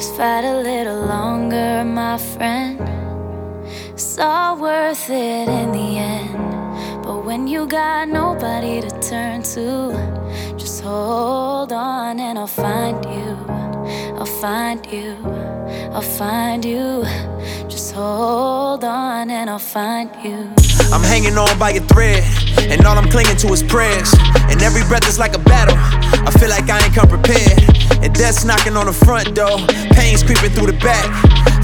Just fight a little longer, my friend. It's all worth it in the end. But when you got nobody to turn to, just hold on and I'll find you. I'll find you. I'll find you. Just hold on and I'll find you. I'm hanging on by a thread, and all I'm clinging to is prayers. And every breath is like a battle. I feel like I ain't come prepared. Death's knocking on the front door, pain's creeping through the back.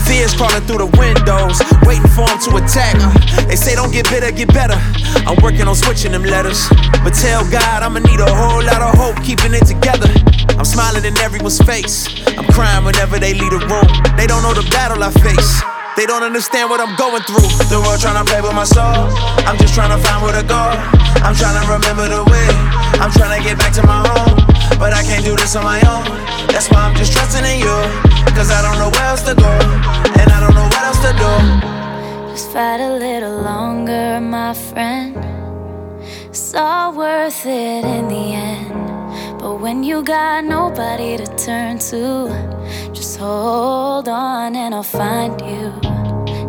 Fears crawling through the windows, waiting for them to attack. Uh, they say don't get bitter, get better. I'm working on switching them letters. But tell God I'ma need a whole lot of hope keeping it together. I'm smiling in everyone's face. I'm crying whenever they leave the room. They don't know the battle I face. They don't understand what I'm going through. The world trying to play with my soul. I'm just trying to find where to go. I'm trying to remember the way. I'm trying to get back to my home. But I can't do this on my own. That's why I'm just trusting in you. Cause I don't know where else to go. And I don't know what else to do. Just fight a little longer, my friend. It's all worth it in the end. But when you got nobody to turn to, just hold on and I'll find you.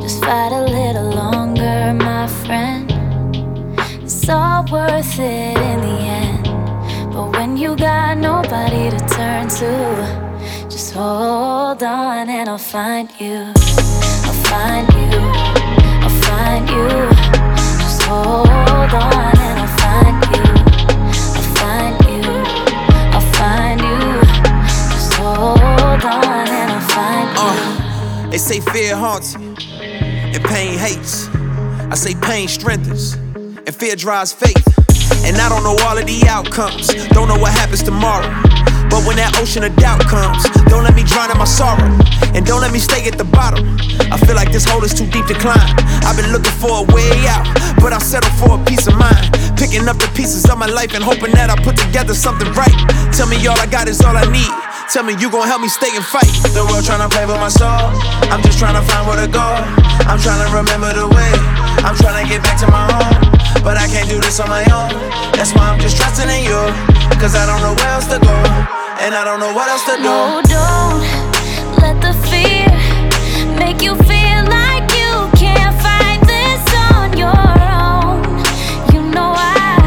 Just fight a little longer, my friend. It's all worth it when you got nobody to turn to, just hold on and I'll find you. I'll find you. I'll find you. Just hold on and I'll find you. I'll find you. I'll find you. Just hold on and I'll find you. Uh, they say fear haunts you, and pain hates. I say pain strengthens, and fear drives faith. And I don't know all of the outcomes, don't know what happens tomorrow. But when that ocean of doubt comes, don't let me drown in my sorrow. And don't let me stay at the bottom. I feel like this hole is too deep to climb. I've been looking for a way out, but I settle for a peace of mind. Picking up the pieces of my life and hoping that I put together something right. Tell me all I got is all I need. Tell me you gon' help me stay and fight. The world tryna play with my soul. I'm just tryna find where to go. I'm tryna remember the way. I'm tryna get back to my home. But I can't do this on my own. That's why I'm just trusting in you. Cause I don't know where else to go. And I don't know what else to do. No, don't let the fear make you feel like you can't fight this on your own. You know I,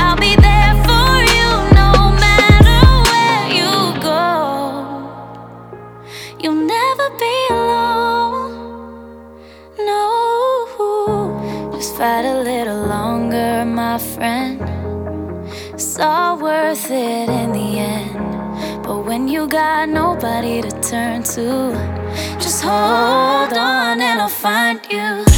I'll be there for you no matter where you go. You'll never be alone. No, just fight a little longer, my friend. It's all worth it in the end. But when you got nobody to turn to, just hold on and I'll find you.